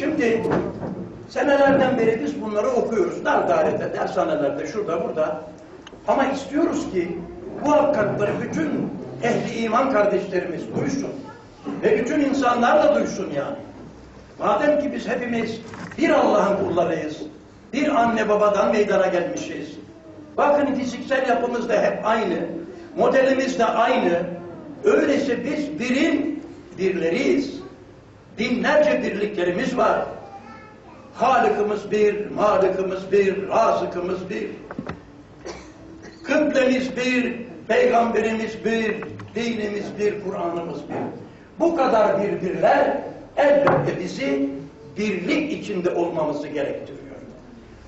Şimdi senelerden beri biz bunları okuyoruz. Dar dairede, dershanelerde, şurada, burada. Ama istiyoruz ki bu hakikatleri bütün ehli iman kardeşlerimiz duysun. Ve bütün insanlar da duysun yani. Madem ki biz hepimiz bir Allah'ın kullarıyız, bir anne babadan meydana gelmişiz. Bakın fiziksel yapımız da hep aynı, modelimiz de aynı. Öyleyse biz birin birleriyiz. Binlerce birliklerimiz var. Halıkımız bir, malıkımız bir, razıkımız bir. Kıblemiz bir, peygamberimiz bir, dinimiz bir, Kur'an'ımız bir. Bu kadar birbirler elbette bizi birlik içinde olmamızı gerektiriyor.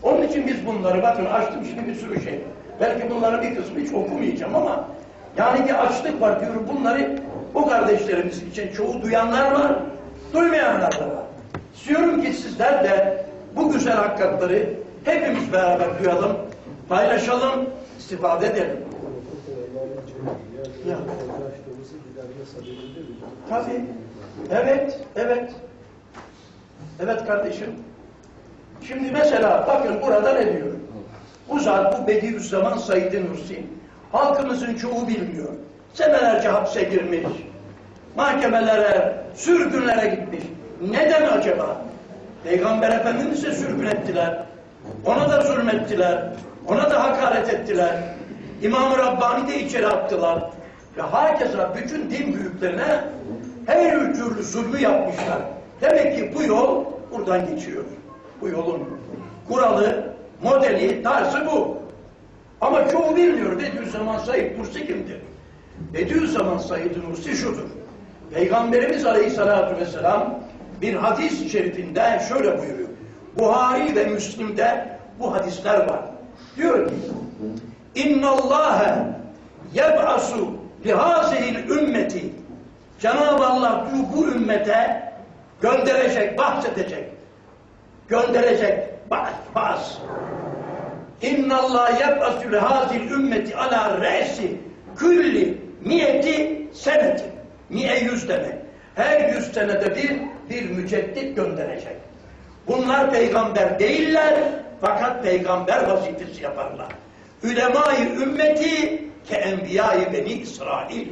Onun için biz bunları bakın açtım şimdi bir sürü şey. Belki bunların bir kısmı hiç okumayacağım ama yani bir açlık var diyorum bunları bu kardeşlerimiz için çoğu duyanlar var, duymayanlar da var. İstiyorum ki sizler de bu güzel hakikatleri hepimiz beraber duyalım, paylaşalım, istifade edelim. Ya. Tabii. Evet, evet. Evet kardeşim. Şimdi mesela bakın burada ne diyor? Bu zat bu Bediüzzaman Said Nursi. Halkımızın çoğu bilmiyor. Senelerce hapse girmiş. Mahkemelere, sürgünlere gitmiş. Neden acaba? Peygamber Efendimiz'e sürgün ettiler. Ona da zulmettiler. Ona da hakaret ettiler. İmam-ı Rabbani de içeri attılar. Ve herkese, bütün din büyüklerine her türlü zulmü yapmışlar. Demek ki bu yol buradan geçiyor. Bu yolun kuralı, modeli, tarzı bu. Ama çoğu bilmiyor Bediüzzaman Said Nursi kimdir? Bediüzzaman Said Nursi şudur. Peygamberimiz Aleyhisselatü Vesselam bir hadis-i şerifinde şöyle buyuruyor. Buhari ve Müslim'de bu hadisler var. Diyor ki İnna Allahe yeb'asu lihazihil ümmeti Cenab-ı Allah bu ümmete gönderecek, bahsedecek. Gönderecek bas, bas. İnna Allah yeb'asu lihazihil ümmeti ala re'si külli niyeti seneti. Niye yüz demek? Her yüz senede bir, bir müceddit gönderecek. Bunlar peygamber değiller fakat peygamber vazifesi yaparlar. Ülemayı ümmeti ke enbiyayı beni İsrail.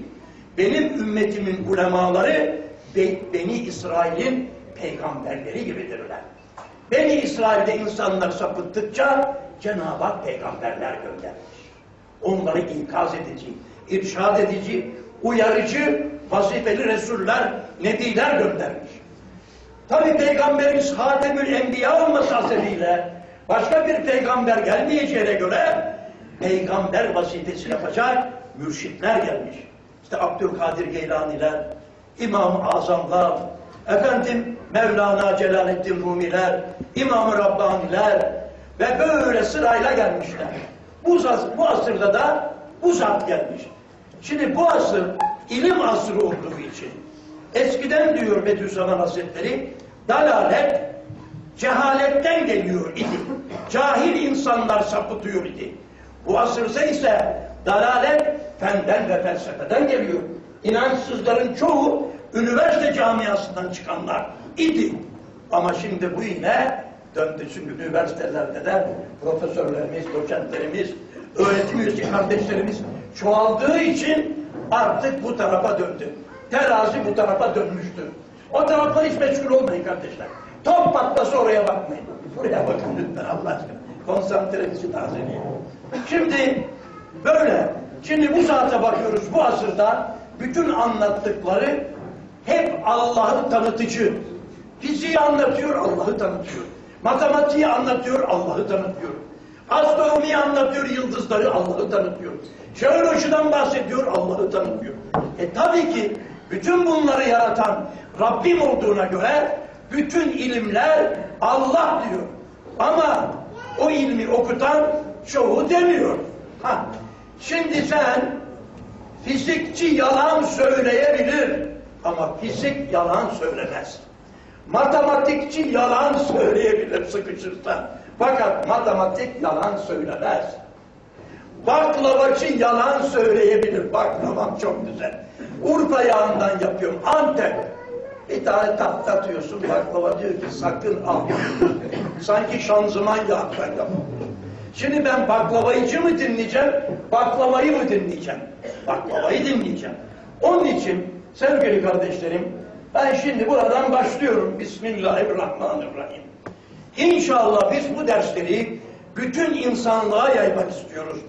Benim ümmetimin ulemaları be, Beni İsrail'in peygamberleri gibidirler. Beni İsrail'de insanlar sapıttıkça Cenab-ı Hak peygamberler göndermiş. Onları ikaz edici, irşad edici, uyarıcı, vazifeli Resuller, Nebiler göndermiş. Tabi Peygamberimiz Hatemül Enbiya olması hasebiyle başka bir peygamber gelmeyeceğine göre peygamber vazifesi yapacak mürşitler gelmiş. İşte Abdülkadir Geylaniler, İmam-ı Azamlar, efendim Mevlana Celaleddin Rumiler, İmam-ı Rabbaniler ve böyle sırayla gelmişler. Bu, bu asırda da bu zat gelmiş. Şimdi bu asır ilim asrı olduğu için eskiden diyor Bediüzzaman Hazretleri dalalet cehaletten geliyor idi. Cahil insanlar sapıtıyor idi. Bu asırsa ise dalalet fenden ve felsefeden geliyor. İnançsızların çoğu üniversite camiasından çıkanlar idi. Ama şimdi bu yine döndü çünkü üniversitelerde de profesörlerimiz, doçentlerimiz, öğretim üyesi kardeşlerimiz çoğaldığı için artık bu tarafa döndü. Terazi bu tarafa dönmüştür. O tarafta hiç meşgul olmayın kardeşler. Top patlası oraya bakmayın. Buraya bakın lütfen Allah aşkına. Konsantrenizi tazeleyin. Şimdi böyle. Şimdi bu saate bakıyoruz bu asırda bütün anlattıkları hep Allah'ı tanıtıcı. Fiziği anlatıyor, Allah'ı tanıtıyor. Matematiği anlatıyor, Allah'ı tanıtıyor. Astronomiyi anlatıyor, yıldızları Allah'ı tanıtıyor. Jeolojiden bahsediyor, Allah'ı tanıtıyor. E tabii ki bütün bunları yaratan Rabbim olduğuna göre bütün ilimler Allah diyor. Ama o ilmi okutan çoğu demiyor. Ha, şimdi sen fizikçi yalan söyleyebilir ama fizik yalan söylemez. Matematikçi yalan söyleyebilir sıkışırsa. Fakat matematik yalan söylemez. Baklavacı yalan söyleyebilir. Baklavam çok güzel. Urfa yağından yapıyorum. Antep. Bir tane tatlı atıyorsun, baklava diyor ki sakın al. Sanki şanzıman yağlarla. Şimdi ben baklavayıcı mı dinleyeceğim, baklavayı mı dinleyeceğim? Baklavayı dinleyeceğim. Onun için sevgili kardeşlerim, ben şimdi buradan başlıyorum. Bismillahirrahmanirrahim. İnşallah biz bu dersleri bütün insanlığa yaymak istiyoruz.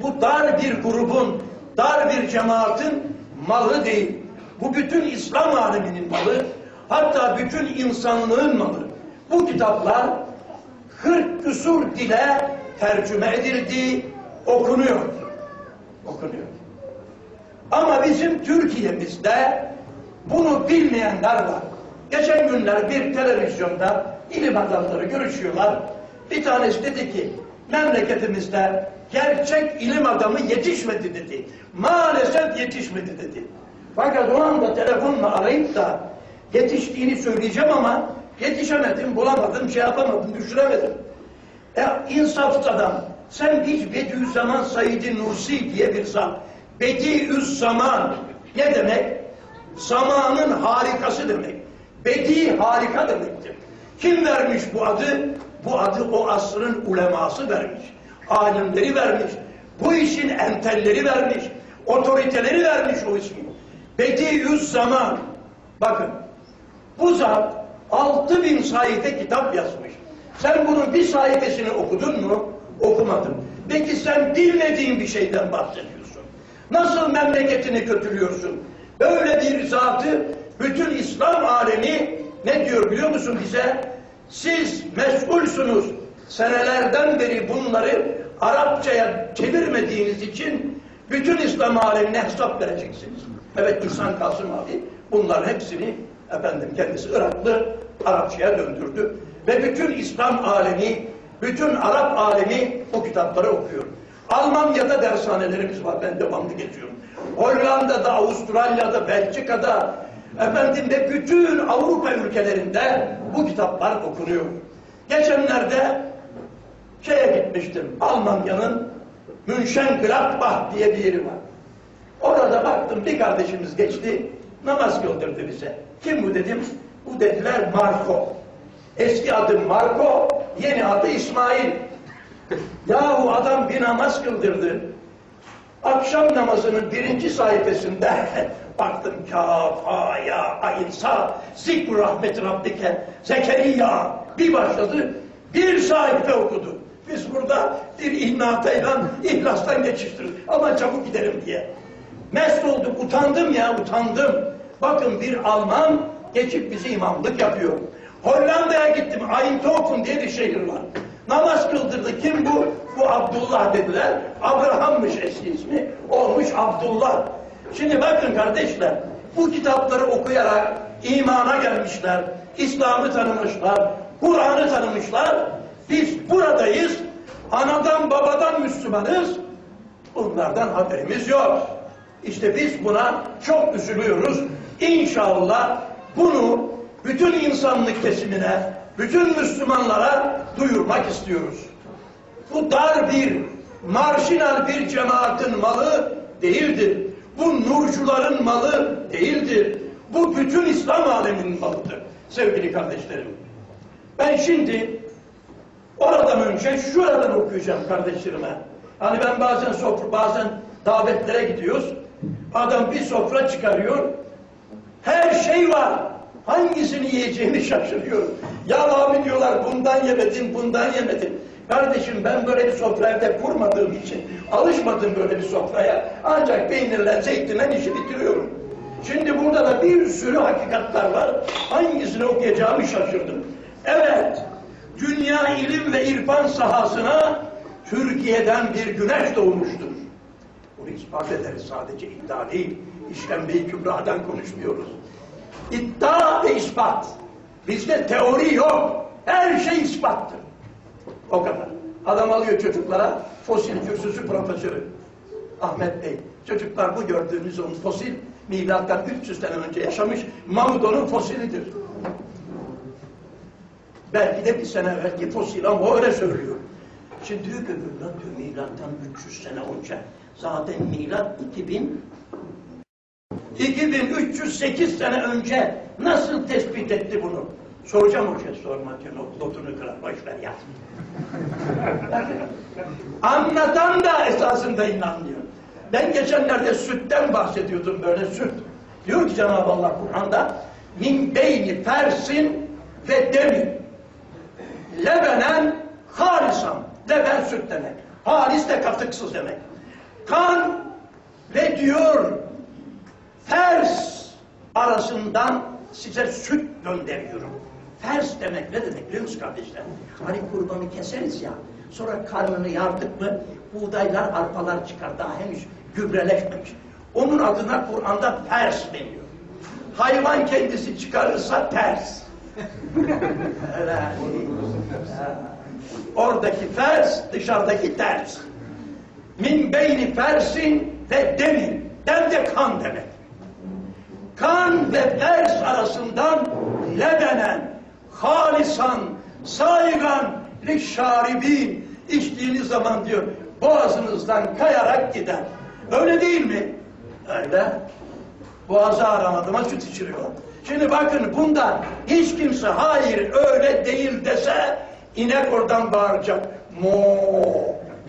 Bu dar bir grubun, dar bir cemaatin malı değil. Bu bütün İslam aleminin malı, hatta bütün insanlığın malı. Bu kitaplar 40 küsur dile tercüme edildi, okunuyor. Okunuyor. Ama bizim Türkiye'mizde bunu bilmeyenler var. Geçen günler bir televizyonda ilim adamları görüşüyorlar. Bir tanesi dedi ki memleketimizde gerçek ilim adamı yetişmedi dedi. Maalesef yetişmedi dedi. Fakat o anda telefonla arayıp da yetiştiğini söyleyeceğim ama yetişemedim, bulamadım, şey yapamadım, düşüremedim. E, insaflı adam. Sen hiç Bediüzzaman Said Nursi diye bir zat. Bediüzzaman ne demek? Zamanın harikası demek. Bedi harika demektir. Kim vermiş bu adı? Bu adı o asrın uleması vermiş. Alimleri vermiş. Bu işin entelleri vermiş. Otoriteleri vermiş o ismi. Bediüzzaman. Bakın bu zat 6000 sayfa kitap yazmış. Sen bunun bir sayfasını okudun mu? Okumadın. Peki sen bilmediğin bir şeyden bahsediyorsun. Nasıl memleketini kötülüyorsun? Böyle bir zatı bütün İslam alemi ne diyor biliyor musun bize? Siz mesulsunuz. Senelerden beri bunları Arapçaya çevirmediğiniz için bütün İslam alemine hesap vereceksiniz. Evet İhsan Kasım abi bunların hepsini efendim kendisi Iraklı Arapçaya döndürdü. Ve bütün İslam alemi, bütün Arap alemi bu kitapları okuyor. Almanya'da dershanelerimiz var. Ben devamlı geçiyorum. Hollanda'da, Avustralya'da, Belçika'da, efendim de bütün Avrupa ülkelerinde bu kitaplar okunuyor. Geçenlerde şeye gitmiştim. Almanya'nın Münşengladbach diye bir yeri var. Orada baktım bir kardeşimiz geçti. Namaz kıldırdı bize. Kim bu dedim? Bu dediler Marco. Eski adı Marco, yeni adı İsmail. Yahu adam bir namaz kıldırdı. Akşam namazının birinci sayfasında baktım kaf, ha, ya, ayn, sa, zikr rahmet rabbike, zekeriya bir başladı, bir sayfa okudu. Biz burada bir ihnatayla, ihlastan geçiştirdik. Ama çabuk gidelim diye. Mest olduk, utandım ya, utandım. Bakın bir Alman geçip bizi imamlık yapıyor. Hollanda'ya gittim, Eindhoven diye bir şehir var. Namaz kıldırdı. Kim bu? Bu Abdullah dediler. Abraham'mış eski ismi. Olmuş Abdullah. Şimdi bakın kardeşler, bu kitapları okuyarak imana gelmişler. İslam'ı tanımışlar. Kur'an'ı tanımışlar. Biz buradayız. Anadan babadan Müslümanız. Bunlardan haberimiz yok. İşte biz buna çok üzülüyoruz. İnşallah bunu bütün insanlık kesimine, bütün Müslümanlara duyurmak istiyoruz. Bu dar bir, marjinal bir cemaatin malı değildir. Bu nurcuların malı değildir. Bu bütün İslam aleminin malıdır sevgili kardeşlerim. Ben şimdi oradan önce şuradan okuyacağım kardeşlerime. Hani ben bazen sofra, bazen davetlere gidiyoruz. Adam bir sofra çıkarıyor. Her şey var. Hangisini yiyeceğini şaşırıyorum. Ya abi diyorlar bundan yemedin, bundan yemedin. Kardeşim ben böyle bir sofra evde kurmadığım için alışmadım böyle bir sofraya. Ancak peynirle, zeytinle işi bitiriyorum. Şimdi burada da bir sürü hakikatler var. Hangisini okuyacağımı şaşırdım. Evet, dünya ilim ve irfan sahasına Türkiye'den bir güneş doğmuştur. Bunu ispat ederiz sadece iddia değil. İşkembe-i Kübra'dan konuşmuyoruz. İddia ve ispat. Bizde teori yok. Her şey ispattır. O kadar. Adam alıyor çocuklara fosil kürsüsü profesörü. Ahmet Bey. Çocuklar bu gördüğünüz onun fosil milattan 300 sene önce yaşamış Mamudon'un fosilidir. Belki de bir sene evvelki fosil ama öyle söylüyor. Şimdi diyor ki diyor milattan 300 sene önce zaten milat 2000 2308 sene önce nasıl tespit etti bunu? Soracağım hocaya sorma diyor. not- Notunu kırar. Boş ver yaz. Anlatan da esasında inanmıyor. Ben geçenlerde sütten bahsediyordum böyle süt. Diyor ki Cenab-ı Allah Kur'an'da min beyni fersin ve demi lebenen halisan leben süt demek. Halis de katıksız demek. Kan ve diyor fers arasından size süt gönderiyorum. Fers demek ne demek biliyor musunuz kardeşler? Hani kurbanı keseriz ya, sonra karnını yardık mı buğdaylar, arpalar çıkar. Daha henüz gübreleşmemiş. Onun adına Kur'an'da fers deniyor. Hayvan kendisi çıkarırsa. Ha. Oradaki fers, dışarıdaki ters. Min beyni fersin ve demin. Dem de kan demek. Kan ve fers arasından lebenen, halisan, saygan, şaribin içtiğiniz zaman diyor boğazınızdan kayarak gider. Öyle değil mi? Öyle. Boğazı aramadığıma süt içiriyor. Şimdi bakın bunda hiç kimse hayır öyle değil dese inek oradan bağıracak. Mo.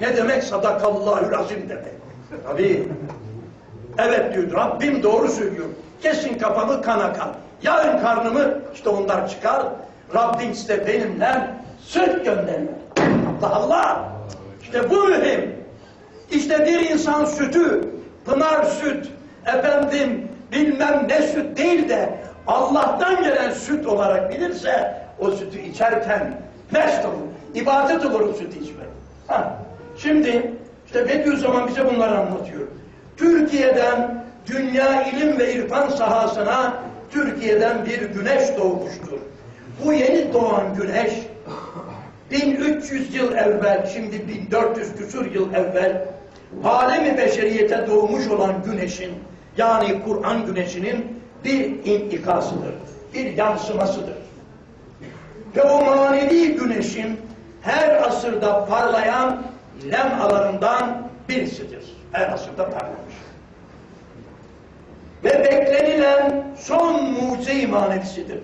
Ne demek? Sadakallahül azim demek. Tabii. Evet diyor Rabbim doğru söylüyor. Kesin kafamı kan. Yarın karnımı işte onlar çıkar. Rabbim size benimle süt gönderme. Allah Allah. İşte bu mühim. İşte bir insan sütü, pınar süt, efendim bilmem ne süt değil de Allah'tan gelen süt olarak bilirse o sütü içerken mest olur. İbadet olur o sütü içmek. Şimdi işte Bediüzzaman bize bunları anlatıyor. Türkiye'den dünya ilim ve irfan sahasına Türkiye'den bir güneş doğmuştur. Bu yeni doğan güneş 1300 yıl evvel, şimdi 1400 küsur yıl evvel alemi beşeriyete doğmuş olan güneşin yani Kur'an güneşinin bir intikasıdır, bir yansımasıdır. Ve o manevi güneşin her asırda parlayan lemalarından birisidir. Her asırda parlamış. Ve beklenilen son mucize-i manevisidir.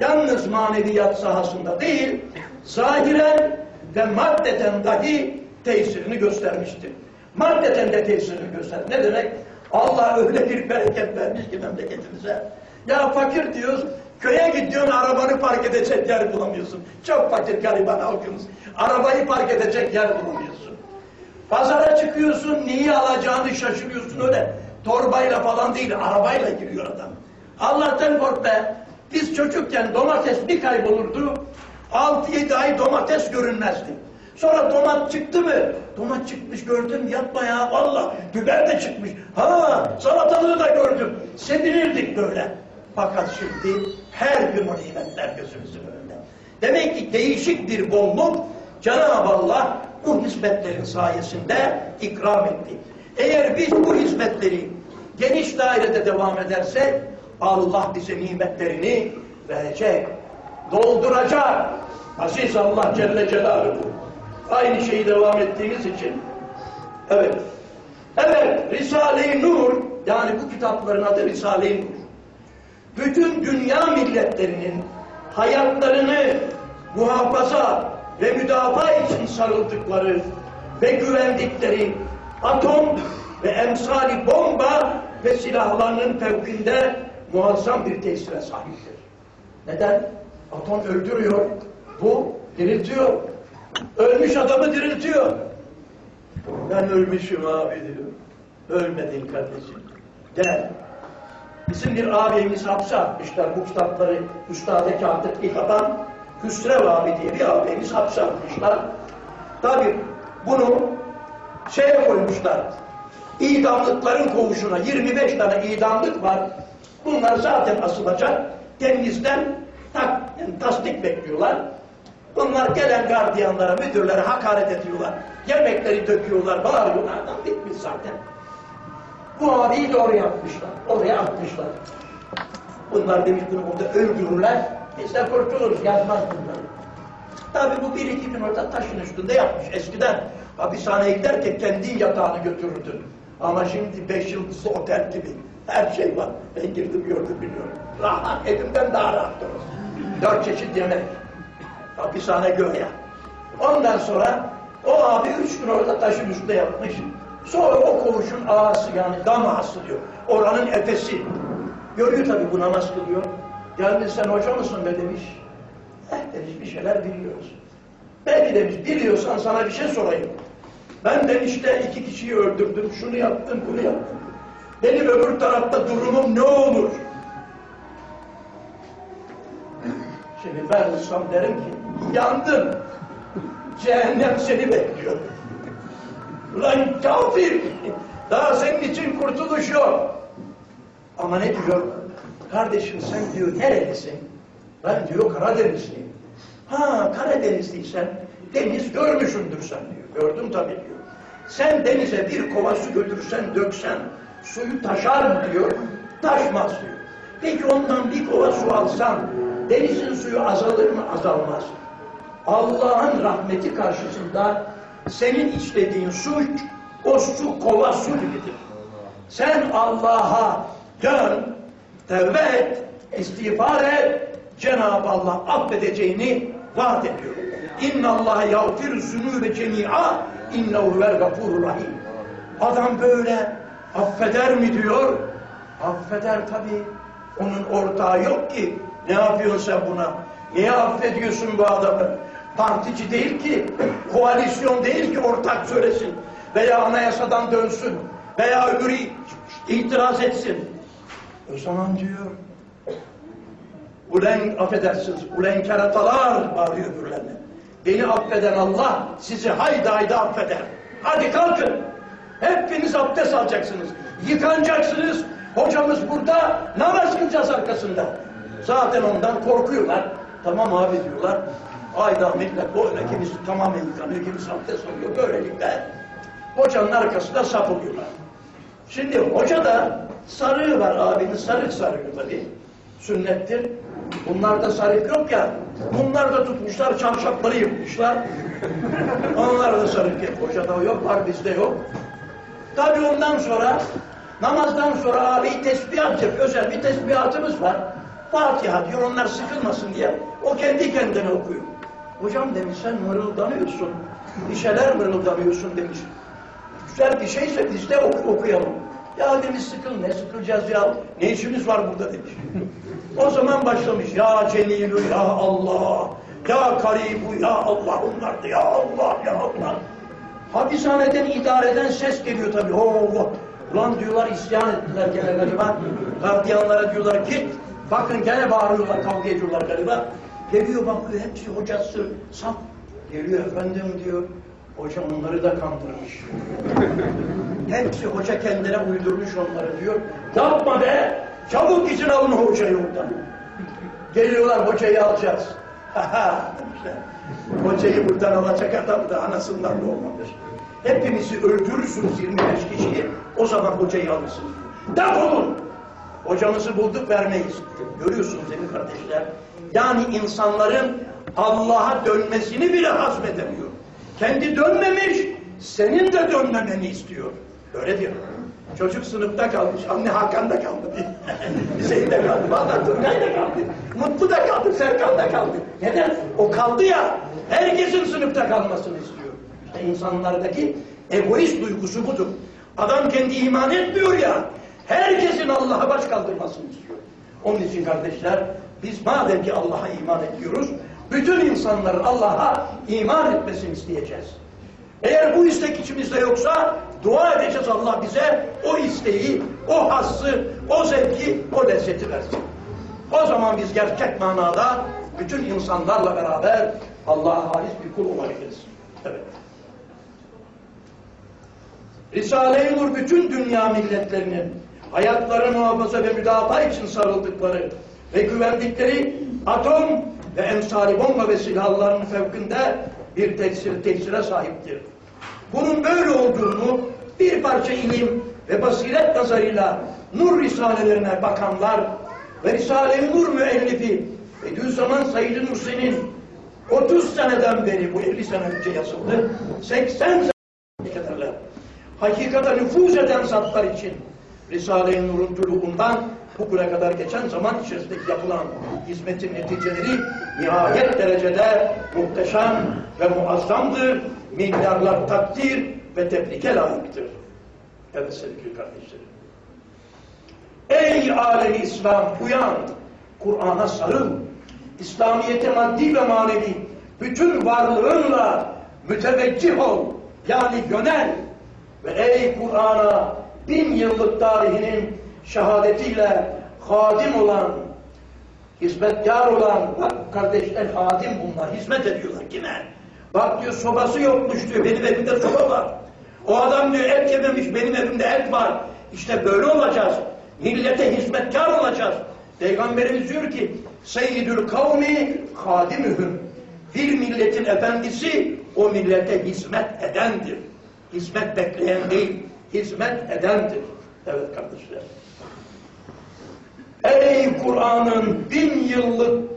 Yalnız maneviyat sahasında değil, zahiren ve maddeten dahi tesirini göstermiştir. Maddeten de tesirini göster. Ne demek? Allah öyle bir bereket vermiş ki memleketimize. Ya fakir diyoruz, köye gidiyorsun arabanı park edecek yer bulamıyorsun. Çok fakir gariban halkımız. Arabayı park edecek yer bulamıyorsun. Pazara çıkıyorsun, neyi alacağını şaşırıyorsun öyle. Torbayla falan değil, arabayla giriyor adam. Allah'tan kork be. Biz çocukken domates bir kaybolurdu. 6-7 ay domates görünmezdi. Sonra domat çıktı mı? Domat çıkmış gördüm yapma ya valla. Biber de çıkmış. Ha salatalığı da gördüm. Sevinirdik böyle. Fakat şimdi her gün o nimetler gözümüzün önünde. Demek ki değişik bir bolluk Cenab-ı Allah bu hizmetlerin sayesinde ikram etti. Eğer biz bu hizmetleri geniş dairede devam edersek Allah bize nimetlerini verecek, dolduracak. Aziz Allah Celle Celaluhu. Aynı şeyi devam ettiğimiz için. Evet. Evet, Risale-i Nur, yani bu kitapların adı Risale-i Nur. Bütün dünya milletlerinin hayatlarını muhafaza ve müdafaa için sarıldıkları ve güvendikleri atom ve emsali bomba ve silahlarının fevkinde muazzam bir tesire sahiptir. Neden? Atom öldürüyor, bu diriltiyor. Ölmüş adamı diriltiyor. Ben ölmüşüm abi diyor. Ölmedin kardeşim. Gel. Bizim bir abimiz hapse atmışlar bu kitapları üstada kağıtlık yıkatan Hüsrev abi diye bir abimiz hapse atmışlar. Tabi bunu şeye koymuşlar. İdamlıkların koğuşuna 25 tane idamlık var. Bunlar zaten asılacak. Denizden tak, yani tasdik bekliyorlar. Bunlar gelen gardiyanlara, müdürlere hakaret ediyorlar. Yemekleri döküyorlar, bağırıyorlar. Adam bitmiş zaten. Bu abiyi de oraya atmışlar. Oraya atmışlar. Bunlar demiş bunu burada öldürürler. Biz de kurtuluruz. Yazmaz bunları. Tabi bu bir iki gün orada taşın üstünde yapmış. Eskiden hapishaneye giderken kendi yatağını götürürdün. Ama şimdi beş yıldızlı otel gibi. Her şey var. Ben girdim gördüm biliyorum. Rahat, evimden daha rahat. Dört çeşit yemek. Hapishane göğe. Ondan sonra o abi üç gün orada taşın üstünde yatmış. Sonra o koğuşun ağası yani dam ağası diyor. Oranın efesi. Görüyor tabii bu namaz kılıyor. Geldi sen hoca mısın be demiş. Demiş bir şeyler biliyoruz. Belki demiş biliyorsan sana bir şey sorayım. Ben de işte iki kişiyi öldürdüm, şunu yaptım, bunu yaptım. Benim öbür tarafta durumum ne olur? Şimdi ben olsam derim ki, yandın. Cehennem seni bekliyor. Ulan kafir! Daha senin için kurtuluş yok. Ama ne diyor? Kardeşim sen diyor nerelisin? Ben diyor Karadenizliyim. Ha Karadenizliysen deniz görmüşündür sen diyor. Gördüm tabii diyor. Sen denize bir kova su götürsen döksen suyu taşar mı diyor. Taşmaz diyor. Peki ondan bir kova su alsan denizin suyu azalır mı? Azalmaz. Allah'ın rahmeti karşısında senin işlediğin suç o su kova su gibidir. Sen Allah'a dön, tevbe et, istiğfar et, Cenab-ı Allah affedeceğini vaat ediyor. İnna Allah yağfiru zunube cemi'a innehu vel gafurur rahim. Adam böyle affeder mi diyor? Affeder tabii. Onun ortağı yok ki. Ne yapıyorsun sen buna? Niye affediyorsun bu adamı? Partici değil ki, koalisyon değil ki ortak söylesin. Veya anayasadan dönsün. Veya öbürü itiraz etsin. O zaman diyor, ulen affedersiniz, ulen keratalar bağırıyor öbürlerine. Beni affeden Allah sizi hayda hayda affeder. Hadi kalkın. Hepiniz abdest alacaksınız. Yıkanacaksınız. Hocamız burada namaz kılacağız arkasında. Zaten ondan korkuyorlar. Tamam abi diyorlar. Ayda millet böyle kimisi tamamen yıkanıyor, kimisi abdest alıyor. Böylelikle hocanın arkasında saf oluyorlar. Şimdi hoca da sarığı var abinin sarık sarıyor tabii. Sünnettir. Bunlarda sarık yok ya. Bunlar da tutmuşlar çarşafları yıkmışlar. Onlar da sarık yok. Hocada yok var bizde yok. Tabii ondan sonra namazdan sonra abi tesbihat yapıyor. Özel bir tesbihatımız var. Fatiha diyor onlar sıkılmasın diye. O kendi kendine okuyor. Hocam demiş sen mırıldanıyorsun. Bir şeyler mırıldanıyorsun demiş. Güzel bir şeyse biz de oku- okuyalım. Ya demiş sıkıl ne sıkılacağız ya. Ne işimiz var burada demiş. O zaman başlamış. Ya Celilu ya Allah. Ya Karibu ya Allah onlardı ya Allah ya Allah. Hapishaneden idareden ses geliyor tabii. Oo, ulan diyorlar isyan ettiler gene galiba. Gardiyanlara diyorlar git. Bakın gene bağırıyorlar kavga ediyorlar galiba. Geliyor bakıyor hepsi hocası saf. Geliyor efendim diyor. Hocam onları da kandırmış. Hepsi hoca kendine uydurmuş onları diyor. Yapma be! Çabuk izin alın hocayı oradan. Geliyorlar hocayı alacağız. Hocayı buradan alacak adam da anasından doğmamış. Hepimizi öldürürsünüz 25 kişiyi. O zaman hocayı alırsınız. Defolun! Hocamızı bulduk vermeyiz. Görüyorsunuz değil mi kardeşler? Yani insanların Allah'a dönmesini bile hazmedemiyor. Kendi dönmemiş, senin de dönmemeni istiyor. Öyle diyor. Çocuk sınıfta kalmış, anne Hakan'da kaldı diye. Hüseyin de kaldı, Bağdat Turgay da kaldı. Mutlu da kaldı, Serkan da kaldı. Neden? O kaldı ya, herkesin sınıfta kalmasını istiyor. İşte insanlardaki egoist duygusu budur. Adam kendi iman etmiyor ya, herkesin Allah'a baş kaldırmasını istiyor. Onun için kardeşler, biz madem ki Allah'a iman ediyoruz, bütün insanların Allah'a iman etmesini isteyeceğiz. Eğer bu istek içimizde yoksa dua edeceğiz Allah bize o isteği, o hassı, o zevki, o lezzeti versin. O zaman biz gerçek manada bütün insanlarla beraber Allah'a halis bir kul olabiliriz. Evet. Risale-i Nur bütün dünya milletlerinin hayatları muhafaza ve müdafaa için sarıldıkları ve güvendikleri atom ve emsali bomba ve silahların fevkinde bir tesir, tesire sahiptir. Bunun böyle olduğunu bir parça ilim ve basiret nazarıyla nur risalelerine bakanlar ve Risale-i Nur müellifi Bediüzzaman Said Nursi'nin 30 seneden beri bu 50 sene önce yazıldı. 80 sene. Hakikata nüfuz eden zatlar için Risale-i Nur'un tuluğundan bugüne kadar geçen zaman içerisinde yapılan hizmetin neticeleri nihayet derecede muhteşem ve muazzamdır. Milyarlar takdir ve tebrike layıktır. Evet sevgili kardeşlerim. Ey alemi İslam uyan, Kur'an'a sarıl, İslamiyete maddi ve manevi bütün varlığınla müteveccih ol, yani yönel ve ey Kur'an'a bin yıllık tarihinin şehadetiyle hadim olan, hizmetkar olan, bak kardeşler hadim bunlar, hizmet ediyorlar kime? Bak diyor sobası yokmuş diyor, benim evimde soba var. O adam diyor et yememiş, benim evimde et var. İşte böyle olacağız. Millete hizmetkar olacağız. Peygamberimiz diyor ki, Seyyidül kavmi hadimühüm. Bir milletin efendisi o millete hizmet edendir. Hizmet bekleyen değil, hizmet edendir. Evet kardeşler. Ey Kur'an'ın bin yıllık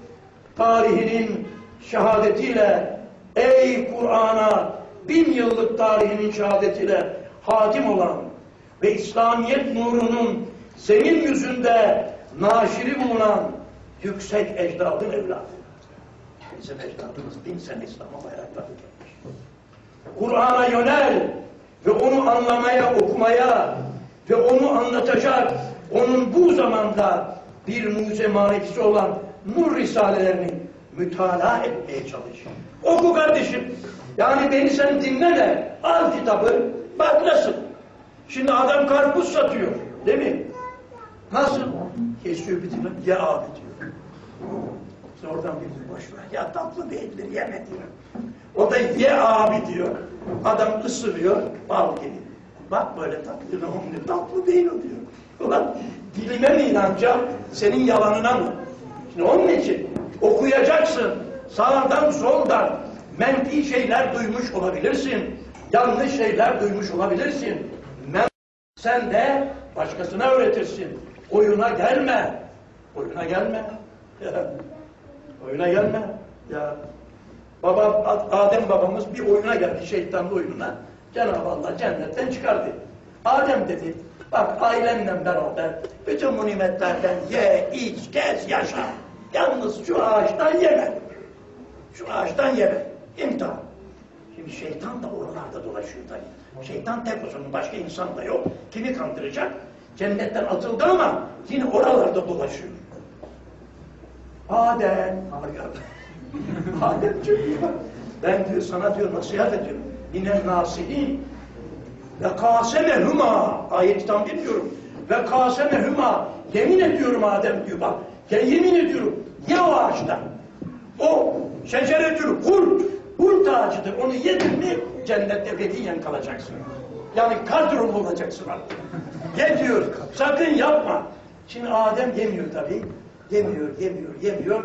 tarihinin şehadetiyle, ey Kur'an'a bin yıllık tarihinin şehadetiyle hakim olan ve İslamiyet nurunun zemin yüzünde naşiri bulunan yüksek ecdadın evladı. Bizim ecdadımız bin sene İslam'a bayraklar dikmiş. Kur'an'a yönel ve onu anlamaya, okumaya ve onu anlatacak, onun bu zamanda bir mucize manevisi olan nur risalelerini mütalaa etmeye çalış. Oku kardeşim. Yani beni sen dinle de al kitabı, bak nasıl. Şimdi adam karpuz satıyor, değil mi? Nasıl? Kesiyor bitiriyor, ye abi diyor. Sonra oradan bir boş. Ya tatlı değildir, yeme diyor. O da ye abi diyor. Adam ısırıyor, bal geliyor. Bak böyle tatlı, tatlı değil o diyor. Ulan dilime mi inanacağım, senin yalanına mı? Şimdi onun için okuyacaksın. Sağdan soldan menfi şeyler duymuş olabilirsin. Yanlış şeyler duymuş olabilirsin. Men sen de başkasına öğretirsin. Oyuna gelme. Oyuna gelme. oyuna gelme. Ya baba Adem babamız bir oyuna geldi şeytanlı oyununa. Cenab-ı Allah cennetten çıkardı. Adem dedi, bak ailenle beraber bütün bu nimetlerden ye, iç, gez, yaşa. Yalnız şu ağaçtan yeme. Şu ağaçtan yeme. İmtihan. Şimdi şeytan da oralarda dolaşıyor tabii. Şeytan tek zaman başka insan da yok. Kimi kandıracak? Cennetten atıldı ama yine oralarda dolaşıyor. Adem. Adem çok iyi bak. Ben diyor sana diyor nasihat ediyorum. Minen nasihin ve kaseme huma ayet tam bilmiyorum. Ve kaseme huma yemin ediyorum Adem diyor bak. Ya yemin ediyorum ya o ağaçtan. O şeceretül hult. Hult ağacıdır. Onu yedin mi cennette ebediyen kalacaksın. Yani kadrolu olacaksın artık. Ye diyor. Sakın yapma. Şimdi Adem yemiyor tabii. Yemiyor, yemiyor, yemiyor.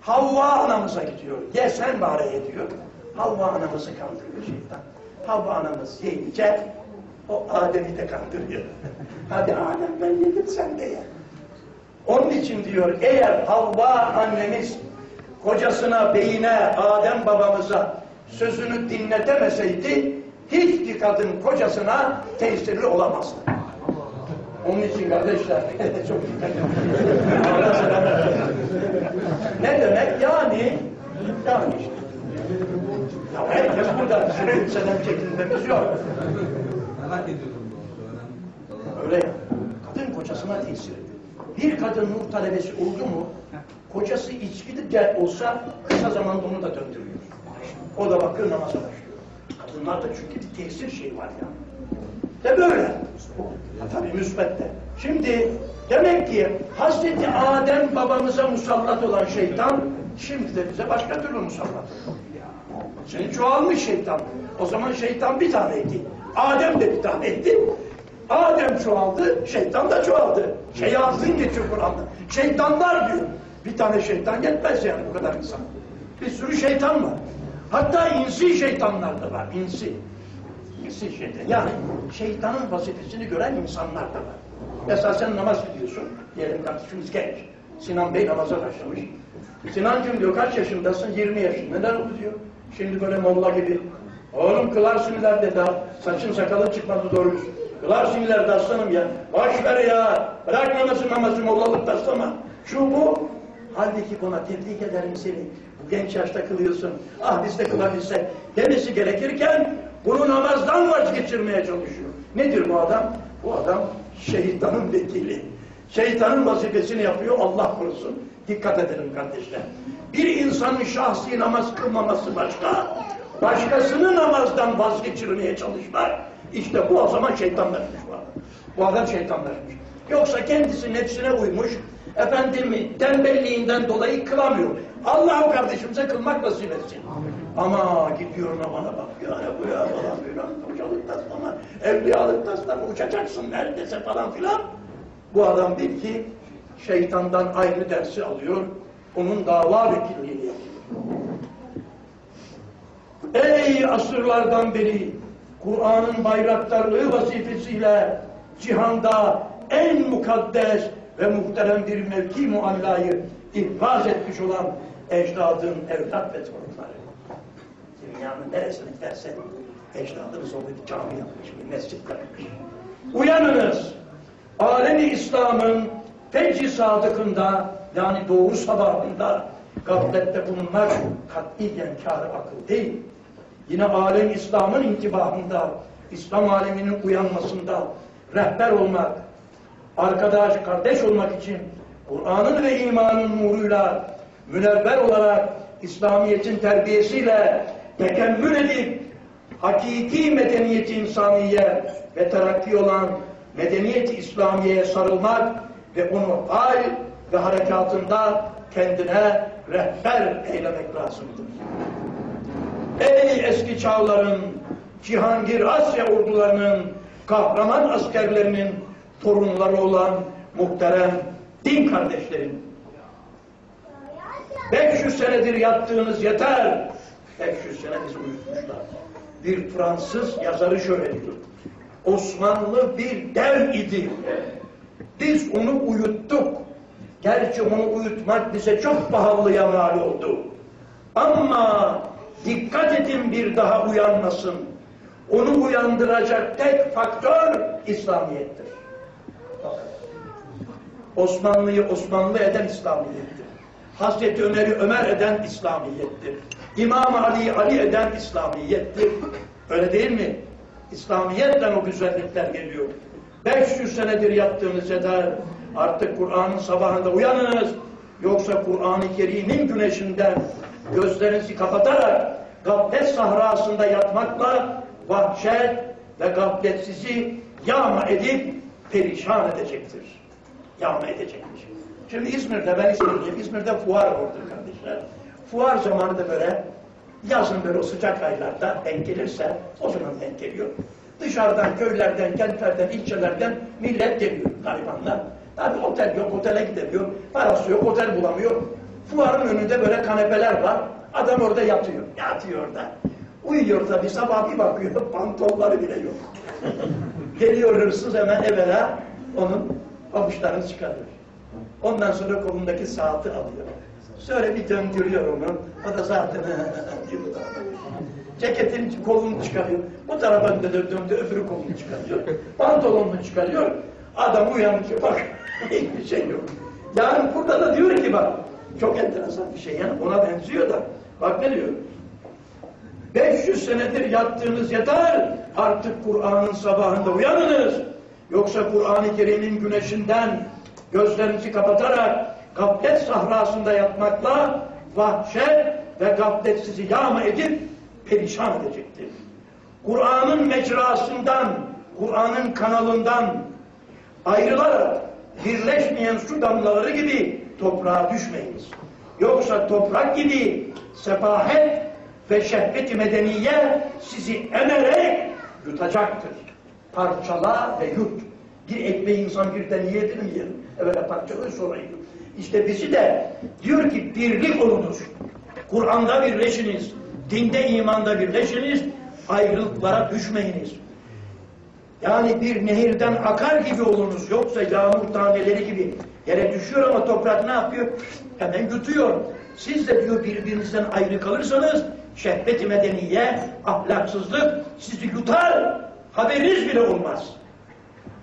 Havva anamıza gidiyor. Ye sen bari ye diyor. Havva anamızı kandırıyor şeytan. Havva anamız yiyince o Adem'i de kandırıyor. Hadi Adem ben yedim sen de ye. Onun için diyor eğer Havva annemiz kocasına, beyine, Adem babamıza sözünü dinletemeseydi hiçbir kadın kocasına tesirli olamazdı. Onun için kardeşler çok ne demek yani yani işte ya herkes burada bizim kimseden çekinmemiz yok. Merak ediyordum doğrusu. Öyle. Kadın kocasına tesir ediyor. Bir kadın nur talebesi oldu mu kocası içkili de olsa kısa zamanda onu da döndürüyor. O da bakıyor namaza başlıyor. Kadınlarda çünkü bir tesir şeyi var ya. De böyle. Ha, tabii müsbette. Şimdi demek ki Hazreti Adem babamıza musallat olan şeytan şimdi de bize başka türlü musallat. Şimdi çoğalmış şeytan. O zaman şeytan bir taneydi. Adem de bir taneydi. Adem çoğaldı, şeytan da çoğaldı. Şey ağzın geçiyor Kur'an'da. Şeytanlar diyor. Bir tane şeytan yetmez yani bu kadar insan. Bir sürü şeytan var. Hatta insi şeytanlar da var. İnsi. İnsi şeytan. Yani şeytanın vazifesini gören insanlar da var. Mesela sen namaz kılıyorsun. Diyelim kardeşimiz genç. Sinan Bey namaza başlamış. Sinancığım diyor kaç yaşındasın? 20 yaşında. Neden oldu diyor. Şimdi böyle molla gibi. Oğlum kılarsın ileride daha. Saçın sakalın çıkmadı doğru. Kılarsın ileride aslanım ya. Boş ver ya. Bırak namazı namazı mollalık taslama. Şu bu. Halbuki buna tebrik ederim seni. Bu genç yaşta kılıyorsun. Ah biz de kılabilsek. Demesi gerekirken bunu namazdan vazgeçirmeye çalışıyor. Nedir bu adam? Bu adam şeytanın vekili. Şeytanın vazifesini yapıyor Allah korusun. Dikkat edelim kardeşler. Bir insanın şahsi namaz kılmaması başka. Başkasını namazdan vazgeçirmeye çalışmak. İşte bu o zaman şeytanlarmış bu adam. Bu adam şeytanlarmış. Yoksa kendisi nefsine uymuş, efendim tembelliğinden dolayı kılamıyor. Allah kardeşimize kılmak nasip etsin. Ama gidiyor namana bakıyor, ya bu ya falan filan, hocalık taslama, evliyalık taslama, uçacaksın neredeyse falan filan. Bu adam bil ki şeytandan aynı dersi alıyor, onun dava vekilliğini. Ey asırlardan beri Kur'an'ın bayraktarlığı vazifesiyle cihanda en mukaddes ve muhterem bir mevki muallayı ihraz etmiş olan ecdadın evlat ve torunları. Dünyanın neresine gidersen ecdadımız orada bir cami yapmış, bir mescit yapmış. Uyanınız! Alemi İslam'ın fecri sadıkında yani doğru sabahında gaflette bulunmak katiyen kârı akıl değil. Yine alem İslam'ın intibahında, İslam aleminin uyanmasında rehber olmak, arkadaş, kardeş olmak için Kur'an'ın ve imanın nuruyla münevver olarak İslamiyet'in terbiyesiyle tekemmül edip hakiki medeniyeti insaniye ve terakki olan medeniyet İslamiye'ye sarılmak ve onu hal ve harekatında kendine rehber eylemek lazımdır. Ey eski çağların Cihangir Asya ordularının kahraman askerlerinin torunları olan muhterem din kardeşlerim. 500 senedir yattığınız yeter. 500 sene bizi uyutmuşlar. Bir Fransız yazarı şöyle diyor. Osmanlı bir dev idi. Biz onu uyuttuk. Gerçi onu uyutmak bize çok pahalıya mal oldu. Ama dikkat edin bir daha uyanmasın. Onu uyandıracak tek faktör İslamiyettir. Osmanlı'yı Osmanlı eden İslamiyettir. Hazreti Ömer'i Ömer eden İslamiyettir. İmam Ali'yi Ali eden İslamiyettir. Öyle değil mi? İslamiyetle o güzellikler geliyor. 500 senedir yaptığınız yeter. Artık Kur'an'ın sabahında uyanınız. Yoksa Kur'an-ı Kerim'in güneşinden gözlerinizi kapatarak gaflet sahrasında yatmakla vahşet ve gaflet sizi yağma edip perişan edecektir. Yağma edecektir. Şimdi İzmir'de ben İzmir'deyim. İzmir'de fuar vardır kardeşler. Fuar zamanı da böyle yazın böyle o sıcak aylarda denk gelirse o zaman denk geliyor. Dışarıdan, köylerden, kentlerden, ilçelerden millet geliyor garibanlar. Tabi otel yok, otele gidemiyor. Parası yok, otel bulamıyor. Fuarın önünde böyle kanepeler var. Adam orada yatıyor. Yatıyor orada. Uyuyor tabi sabah bir bakıyor pantolları bile yok. Geliyor hırsız hemen evvela onun pabuçlarını çıkarıyor. Ondan sonra kolundaki saati alıyor. Sonra bir döndürüyor onu. O da zaten diyor. Ceketin kolunu çıkarıyor. Bu tarafa döndü, döndü öbürü kolunu çıkarıyor. Pantolonunu çıkarıyor. Adam uyanınca bak hiçbir şey yok. Yani burada da diyor ki bak çok enteresan bir şey yani ona benziyor da bak ne diyor? 500 senedir yattığınız yeter. Artık Kur'an'ın sabahında uyanınız. Yoksa Kur'an-ı Kerim'in güneşinden gözlerinizi kapatarak gaflet sahrasında yatmakla vahşet ve gaflet sizi yağma edip perişan edecektir. Kur'an'ın mecrasından, Kur'an'ın kanalından ayrılarak birleşmeyen su damlaları gibi toprağa düşmeyiniz. Yoksa toprak gibi sefahet ve şehvet-i medeniye sizi emerek yutacaktır. Parçala ve yut. Bir ekmeği insan birden yiyebilir mi? Evet parçalıyor sonra yiyor. İşte bizi de diyor ki birlik olunuz. Kur'an'da birleşiniz. Dinde imanda birleşiniz. Ayrılıklara düşmeyiniz. Yani bir nehirden akar gibi olunuz. Yoksa yağmur taneleri gibi yere düşüyor ama toprak ne yapıyor? Hemen yutuyor. Siz de diyor birbirinizden ayrı kalırsanız şehvet-i medeniye, ahlaksızlık sizi yutar. Haberiniz bile olmaz.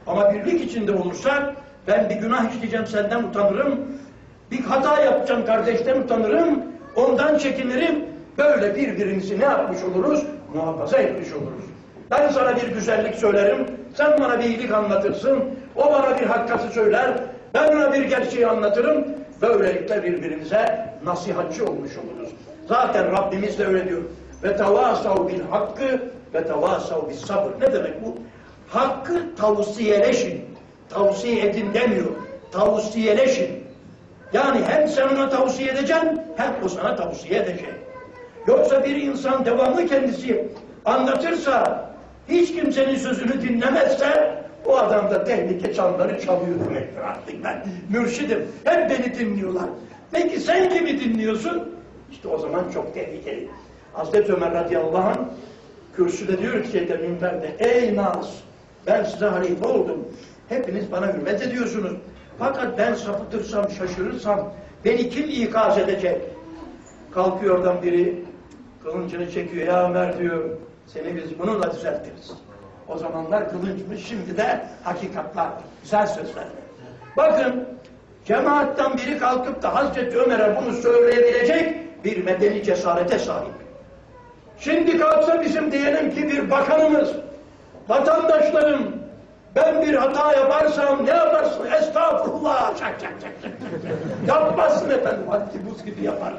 Ama birlik içinde olursak ben bir günah işleyeceğim senden utanırım. Bir hata yapacağım kardeşten utanırım. Ondan çekinirim. Böyle birbirimizi ne yapmış oluruz? Muhafaza etmiş oluruz. Ben sana bir güzellik söylerim. Sen bana bir iyilik anlatırsın. O bana bir hakikati söyler. Ben ona bir gerçeği anlatırım. Böylelikle birbirimize nasihatçı olmuş oluruz. Zaten Rabbimiz de öyle diyor. Ve tevasav bil hakkı ve tevasav bis sabır. Ne demek bu? Hakkı tavsiyeleşin. Tavsiye edin demiyor. Tavsiyeleşin. Yani hem sen ona tavsiye edeceksin hem o sana tavsiye edecek. Yoksa bir insan devamlı kendisi anlatırsa hiç kimsenin sözünü dinlemezse o adam da tehlike çanları çalıyor demektir artık ben. Mürşidim. Hep beni dinliyorlar. Peki sen kimi dinliyorsun? İşte o zaman çok tehlikeli. Hazreti Ömer radıyallahu anh kürsüde diyor ki şeyde minberde ey nas ben size halife oldum. Hepiniz bana hürmet ediyorsunuz. Fakat ben sapıtırsam, şaşırırsam beni kim ikaz edecek? Kalkıyor oradan biri kılıncını çekiyor. Ya Ömer diyor seni biz bununla düzeltiriz. O zamanlar kılınçmış şimdi de hakikatlar, güzel sözler. Bakın cemaattan biri kalkıp da Hazreti Ömer'e bunu söyleyebilecek bir medeni cesarete sahip. Şimdi kalksa bizim diyelim ki bir bakanımız, vatandaşlarım ben bir hata yaparsam ne yaparsın? Estağfurullah. Çak çak çak. çak. Yapmazsın efendim. Hadi buz gibi yapar.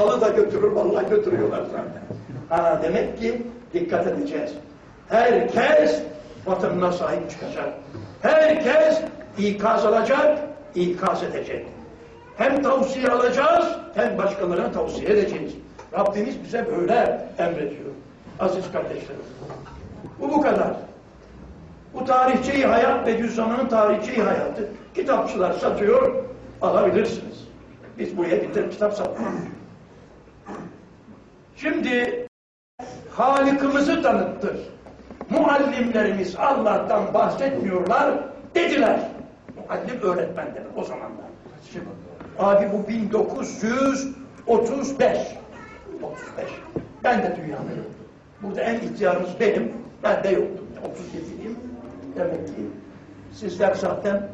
Malı da götürür, vallahi götürüyorlar zaten. Ha, demek ki dikkat edeceğiz. Herkes vatanına sahip çıkacak. Herkes ikaz alacak, ikaz edecek. Hem tavsiye alacağız, hem başkalarına tavsiye edeceğiz. Rabbimiz bize böyle emrediyor. Aziz kardeşlerim. Bu bu kadar. Bu tarihçeyi hayat Bediüzzaman'ın tarihçeyi hayatı. Kitapçılar satıyor, alabilirsiniz. Biz buraya getirip kitap satmıyoruz. Şimdi Halık'ımızı tanıttır. Muallimlerimiz Allah'tan bahsetmiyorlar dediler. Muallim öğretmen demek o zamanlar. Abi bu 1935. 35. Ben de dünyada yoktum. Burada en ihtiyarımız benim. Ben de yoktum. 37'liyim. Demek ki sizler zaten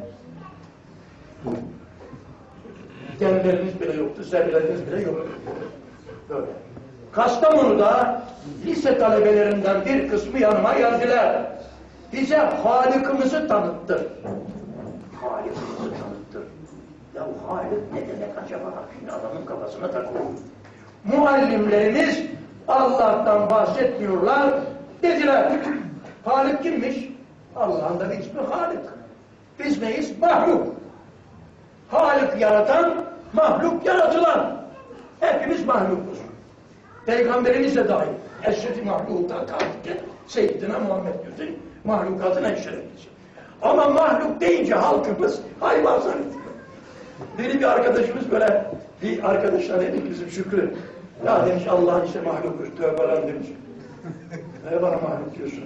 genleriniz bile yoktu, zerreleriniz bile yoktu. Böyle. Kastamonu'da lise talebelerinden bir kısmı yanıma geldiler. Bize Halık'ımızı tanıttır. Halık'ımızı tanıttır. Ya Halık ne demek acaba? Şimdi adamın kafasına takılıyor. Muallimlerimiz Allah'tan bahsetmiyorlar dediler. Halık kimmiş? Allah'ın da ismi Halık. Biz neyiz? Mahluk. Halık yaratan, mahluk yaratılan. Hepimiz mahlukuz. Peygamberimiz de dahil. Eşrefi mahlukat kalktı. Seyyidina Muhammed diyorsun. Mahlukatın en şereflisi. Ama mahluk deyince halkımız hayvan zannediyor. Benim bir arkadaşımız böyle, bir arkadaşlar dedik bizim Şükrü. Ya demiş Allah'ın işte mahlukuz, tövbe lan demiş. Ne bana mahluk diyorsun?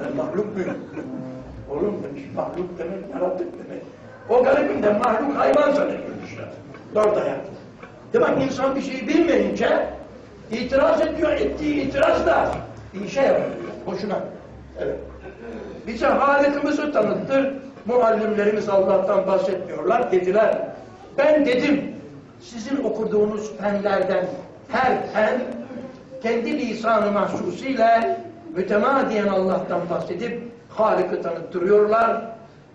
Ben mahluk muyum? Oğlum demiş, mahluk demek, yaratık demek. O garibim de mahluk hayvan zannediyormuşlar. Dört ayak. Demek insan bir şeyi bilmeyince itiraz ediyor, ettiği itiraz da işe yaramıyor. Boşuna. Evet. Bize Halık'ımızı tanıttır. Muallimlerimiz Allah'tan bahsetmiyorlar dediler. Ben dedim, sizin okuduğunuz fenlerden her fen kendi lisanı mahsusiyle mütemadiyen Allah'tan bahsedip Halık'ı tanıttırıyorlar.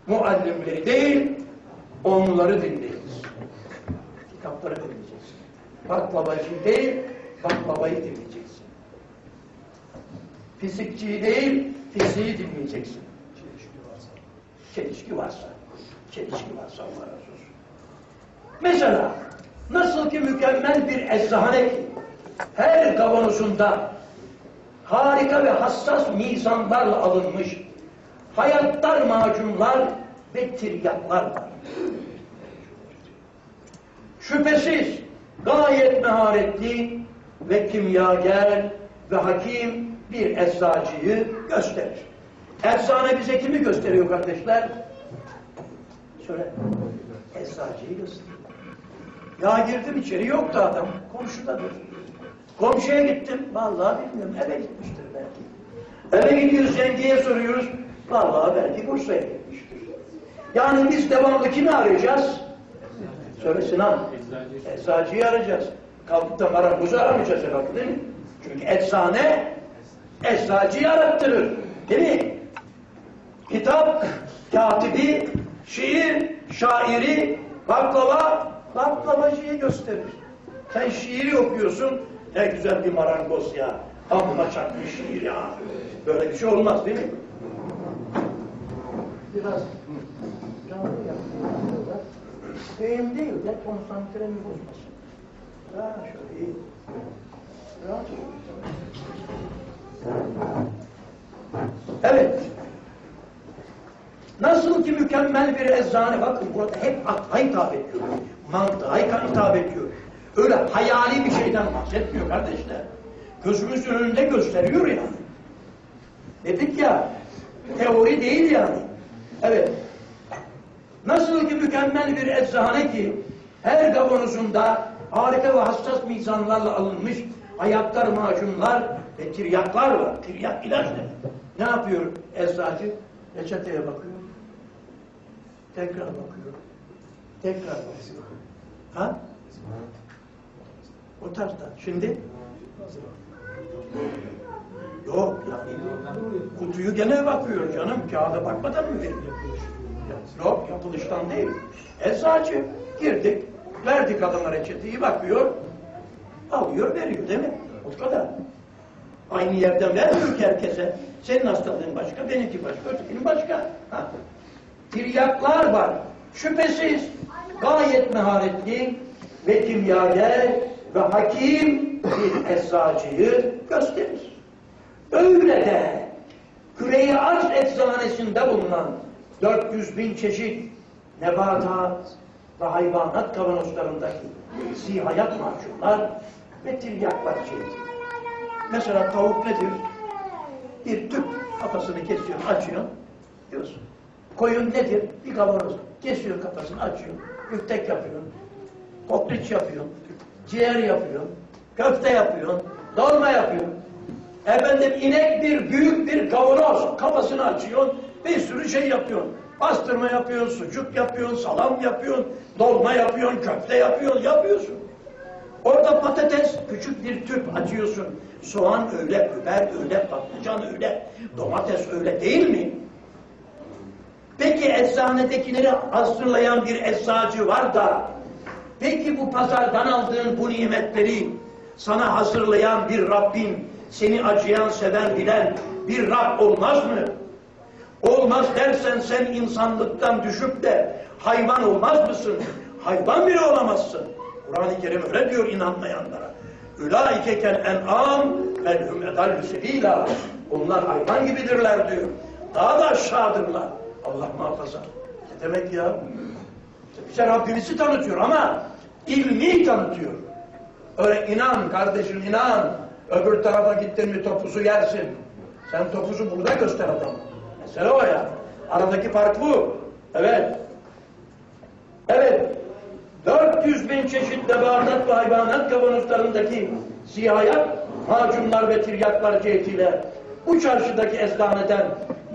Muallimleri değil, onları dinleyiniz. Kitapları dinleyeceksin. Baklavacı değil, baklabayı dinleyeceksin. Fizikçiyi değil, fiziği dinleyeceksin. Çelişki varsa. Çelişki varsa Allah razı olsun. Mesela nasıl ki mükemmel bir eczane ki her kavanozunda harika ve hassas mizanlarla alınmış hayatlar macunlar ve tiryaklar var. Şüphesiz gayet meharetli ve kimyager ve hakim bir eczacıyı gösterir. Eczane bize kimi gösteriyor kardeşler? Söyle. Eczacıyı gösteriyor. Ya girdim içeri yoktu adam. Komşudadır. Komşuya gittim. Vallahi bilmiyorum. Eve gitmiştir belki. Eve gidiyoruz yengeye soruyoruz. Vallahi belki Bursa'ya gitmiş. Yani biz devamlı kimi arayacağız? Söyle Sinan. Eczacıyı arayacağız. Kalkıp da marangozu aramayacağız herhalde değil mi? Çünkü eczane eczacıyı arattırır. Değil mi? Kitap, katibi, şiir, şairi, baklava, baklavacıyı gösterir. Sen şiiri okuyorsun, ne güzel bir marangoz ya. Amma çakmış şiir ya. Böyle bir şey olmaz değil mi? Biraz canlı yapıyorlar. Mühim değil de konsantremi bozmasın. Ha şöyle iyi. Rahat. Evet. Nasıl ki mükemmel bir eczane, bakın burada hep akla hitap ediyor. Mantığa hitap ediyor. Öyle hayali bir şeyden bahsetmiyor kardeşler. Gözümüzün önünde gösteriyor yani. Dedik ya, teori değil yani. Evet. Nasıl ki mükemmel bir eczane ki her kavanozunda harika ve hassas mizanlarla alınmış hayatlar, macunlar ve tiryaklar var. Tiryak ilaç ne? Ne yapıyor eczacı? Reçeteye bakıyor. Tekrar bakıyor. Tekrar bakıyor. Ha? O tarzda. Şimdi? Yok yani. Kutuyu gene bakıyor canım. Kağıda bakmadan mı veriyor? Yok yapılıştan değil. Eczacı girdik. Verdik adama reçeteyi bakıyor. Alıyor veriyor değil mi? O kadar. Aynı yerden vermiyor ki herkese. Senin hastalığın başka, benimki başka, ötekinin başka. Ha. Tiryaklar var. Şüphesiz gayet meharetli ve kimyager ve hakim bir eczacıyı gösterir. Öyle de küreyi arz eczanesinde bulunan 400 bin çeşit nebatat ve hayvanat kavanozlarındaki zihayat mahsullar ve tiryaklar çeşitli. Mesela tavuk nedir? Bir tüp kafasını kesiyorsun, açıyorsun, diyorsun. Koyun nedir? Bir kavanoz. Kesiyor kafasını, açıyor. Güftek yapıyorsun. Kokoreç yapıyorsun. Ciğer yapıyorsun. Köfte yapıyorsun. Dolma yapıyorsun. Efendim inek bir büyük bir kavanoz. Kafasını açıyorsun. Bir sürü şey yapıyorsun. Bastırma yapıyorsun, sucuk yapıyorsun, salam yapıyorsun, dolma yapıyorsun, köfte yapıyorsun, yapıyorsun. Orada patates küçük bir tüp açıyorsun. Soğan öyle, biber öyle, patlıcan öyle, domates öyle değil mi? Peki eczanedekileri hazırlayan bir eczacı var da peki bu pazardan aldığın bu nimetleri sana hazırlayan bir Rabbin seni acıyan, seven, bilen bir Rab olmaz mı? Olmaz dersen sen insanlıktan düşüp de hayvan olmaz mısın? Hayvan bile olamazsın. Kur'an-ı Kerim öyle diyor inanmayanlara. Ulaike kel en'am bel hum edallü sebila. Onlar hayvan gibidirler diyor. Daha da aşağıdırlar. Allah muhafaza. Ne demek ya? Bize Rabbimizi tanıtıyor ama ilmi tanıtıyor. Öyle inan kardeşim inan. Öbür tarafa gittin mi topuzu yersin. Sen topuzu burada göster adamı. Mesele o ya. Aradaki fark bu. Evet. Evet. 400 bin çeşit nebatat ve hayvanat kavanozlarındaki siyahiyat, macunlar ve tiryaklar cihetiyle bu çarşıdaki eczaneden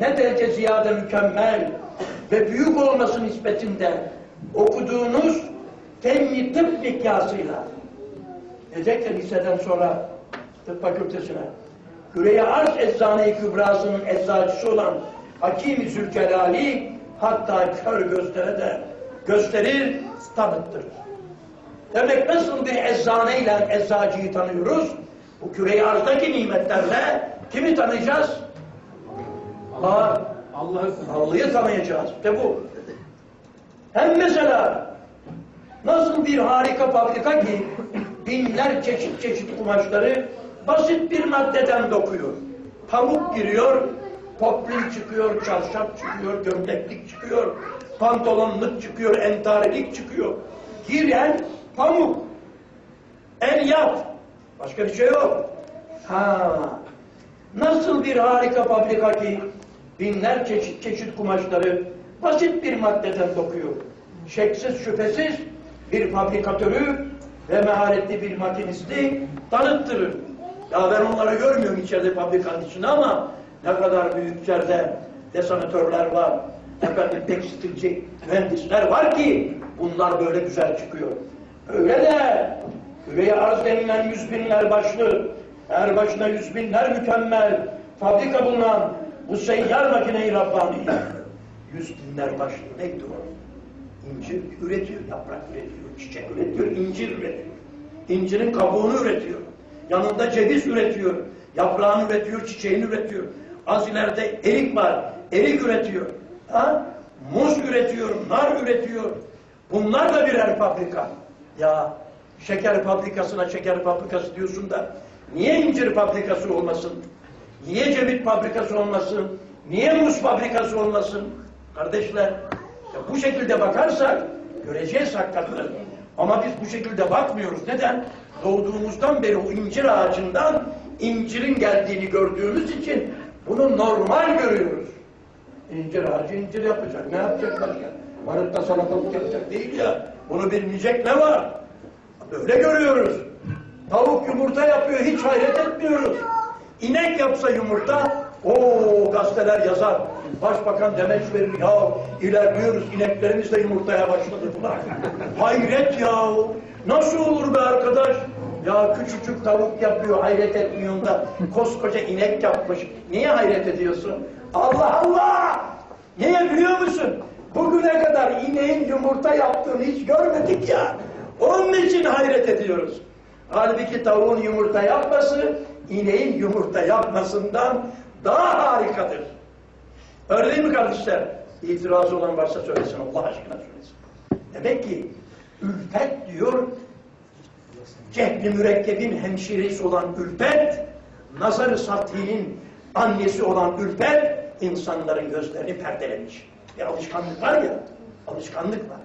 ne derece ziyade mükemmel ve büyük olması nispetinde okuduğunuz fenni tıp nikasıyla Necek de liseden sonra tıp fakültesine Küreye Arş Eczane-i Kübrası'nın eczacısı olan Hakim-i Zülcelali hatta kör gözlere de gösterir, tanıttırır. Demek nasıl bir eczaneyle eczacıyı tanıyoruz? Bu küre-i arzdaki nimetlerle kimi tanıyacağız? Allah, Allah'ı Allah'ı tanıyacağız. İşte bu. Hem mesela nasıl bir harika fabrika ki binler çeşit çeşit kumaşları basit bir maddeden dokuyor. Pamuk giriyor, poplin çıkıyor, çarşaf çıkıyor, gömleklik çıkıyor, pantolonluk çıkıyor, entarilik çıkıyor. Giren pamuk, elyaf, başka bir şey yok. Ha, nasıl bir harika fabrika ki binler çeşit çeşit kumaşları basit bir maddeden dokuyor. Şeksiz şüphesiz bir fabrikatörü ve meharetli bir makinisti tanıttırır. Ya ben onları görmüyorum içeride fabrikanın içinde ama ne kadar büyük içeride desanatörler var, efendim tekstilci, mühendisler var ki bunlar böyle güzel çıkıyor. Öyle de üvey arz denilen yüz binler başlı, her başına yüz binler mükemmel, fabrika bulunan bu seyyar makineyi Rabbani. Yüz binler başlı neydi o? İncir üretiyor, yaprak üretiyor, çiçek üretiyor, incir üretiyor. İncirin kabuğunu üretiyor. Yanında ceviz üretiyor. Yaprağını üretiyor, çiçeğini üretiyor. Az ileride erik var. Erik üretiyor. Ha? Muz üretiyor, nar üretiyor. Bunlar da birer fabrika. Ya şeker fabrikasına şeker fabrikası diyorsun da niye incir fabrikası olmasın? Niye cevit fabrikası olmasın? Niye muz fabrikası olmasın? Kardeşler, ya bu şekilde bakarsak göreceğiz hakikaten. Ama biz bu şekilde bakmıyoruz. Neden? Doğduğumuzdan beri o incir ağacından incirin geldiğini gördüğümüz için bunu normal görüyoruz. İncir ağacı incir yapacak. Ne yapacak başka? Barıkta salatalık yapacak değil ya. Bunu bilmeyecek ne var? Böyle görüyoruz. Tavuk yumurta yapıyor hiç hayret etmiyoruz. İnek yapsa yumurta o gazeteler yazar. Başbakan demeç verir ya ilerliyoruz ineklerimiz de yumurtaya başladı hayret ya. Nasıl olur be arkadaş? Ya küçücük tavuk yapıyor hayret etmiyorsun da koskoca inek yapmış. Niye hayret ediyorsun? Allah Allah! Niye biliyor musun? Bugüne kadar ineğin yumurta yaptığını hiç görmedik ya. Onun için hayret ediyoruz. Halbuki tavuğun yumurta yapması, ineğin yumurta yapmasından daha harikadır. Öyle mi kardeşler? İtirazı olan varsa söylesin, Allah aşkına söylesin. Demek ki ülfet diyor, cehli mürekkebin hemşiresi olan ülfet, nazarı satinin annesi olan ülfet, insanların gözlerini perdelemiş. Bir alışkanlık var ya, alışkanlık var.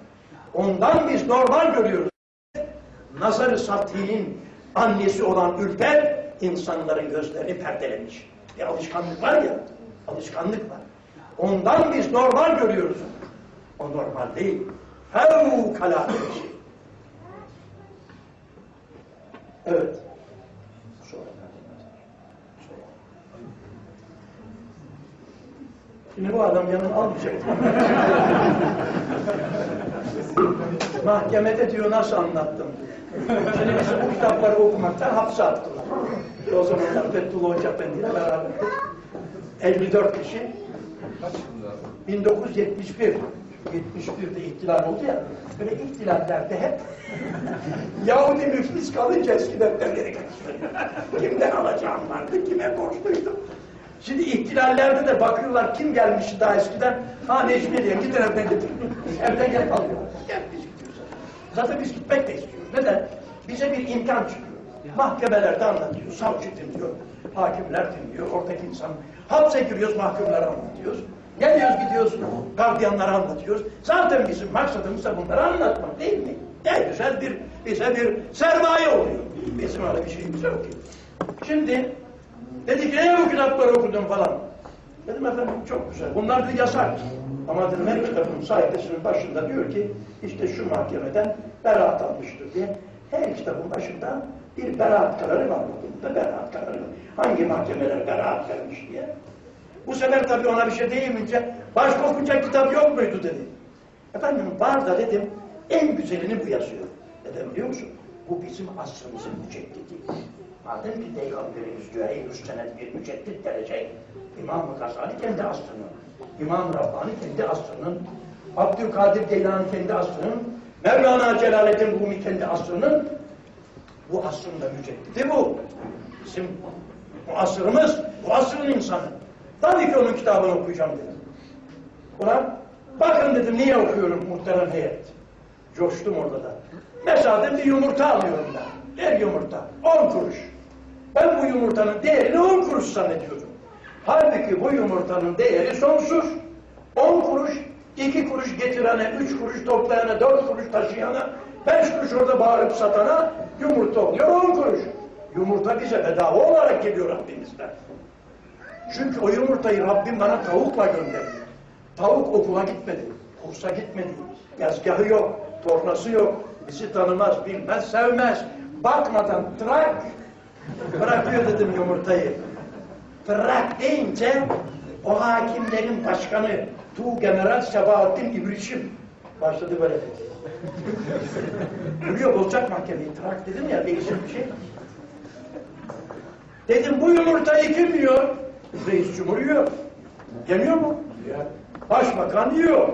Ondan biz normal görüyoruz. Nazarı satinin annesi olan ülfet, insanların gözlerini perdelemiş. Bir alışkanlık var ya, alışkanlık var. Ondan biz normal görüyoruz. O normal değil. Fevkalade bir şey. Evet. Şimdi bu adam yanına almayacak. Mahkemede diyor nasıl anlattım. Şimdi bizi bu kitapları okumaktan hapse attılar. O zamanlar Fethullah Hoca Efendi'yle beraber 54 kişi Kaç yılında abi? 1971 71'de ihtilal oldu ya böyle ihtilallerde hep Yahudi müflis kalınca eski defterleri karıştırıyor. Kimden alacağım vardı, kime borçluydum. Şimdi ihtilallerde de bakıyorlar kim gelmişti daha eskiden. Ha Necmi diye gidin evden getir. Evden gel alıyor. Gel biz gidiyoruz. Zaten biz gitmek de istiyoruz. Neden? Bize bir imkan çıkıyor. Mahkemelerde anlatıyor. Savcı dinliyor. Hakimler dinliyor. Oradaki insan. Hapse giriyoruz mahkumları anlatıyoruz. Geliyoruz gidiyoruz gardiyanlara anlatıyoruz. Zaten bizim maksadımız da bunları anlatmak değil mi? Ne güzel bir bize bir sermaye oluyor. Bizim öyle bir şeyimiz yok ki. Şimdi dedi ki ne kitapları okudun falan. Dedim efendim çok güzel. Bunlar da yasak. Ama dedim her kitabın sayfasının başında diyor ki işte şu mahkemeden beraat almıştır diye. Her kitabın başında bir beraat kararı var. Bunda beraat kararı. Hangi mahkemeler beraat vermiş diye. Bu sefer tabii ona bir şey deyemeyince başka okuyacak kitap yok muydu dedi. Efendim var da dedim en güzelini bu yazıyor. Neden biliyor musun? Bu bizim asrımızın müceddidi. Madem ki Peygamberimiz diyor ey müstenet bir müceddit derece İmam-ı Gazali kendi asrının, İmam Rabbani kendi asrının, Abdülkadir Geylani kendi asrının, Mevlana Celaleddin Rumi kendi asrının, bu asrın da müceddidi bu. Bizim bu asrımız, bu asrın insanı. Tabii ki onun kitabını okuyacağım dedim. Ulan bakın dedim niye okuyorum muhterem heyet. Coştum orada da. Mesela bir yumurta alıyorum ben. Her yumurta. 10 kuruş. Ben bu yumurtanın değerini 10 kuruş zannediyorum. Halbuki bu yumurtanın değeri sonsuz. 10 kuruş, 2 kuruş getirene, 3 kuruş toplayana, 4 kuruş taşıyana, 5 kuruş orada bağırıp satana yumurta oluyor 10 kuruş. Yumurta bize bedava olarak geliyor Rabbimizden. Çünkü o yumurtayı Rabbim bana tavukla gönderdi. Tavuk okula gitmedi, kursa gitmedi. Yazgahı yok, tornası yok. Bizi tanımaz, bilmez, sevmez. Bakmadan trak bırakıyor dedim yumurtayı. Trak deyince o hakimlerin başkanı Tu General Sebahattin İbrişim. Başladı böyle. Duruyor bozacak mahkemeyi. Trak dedim ya değişik bir şey. Dedim bu yumurtayı kim yiyor? Reis Cumhur yiyor. Yemiyor mu? Başbakan yiyor.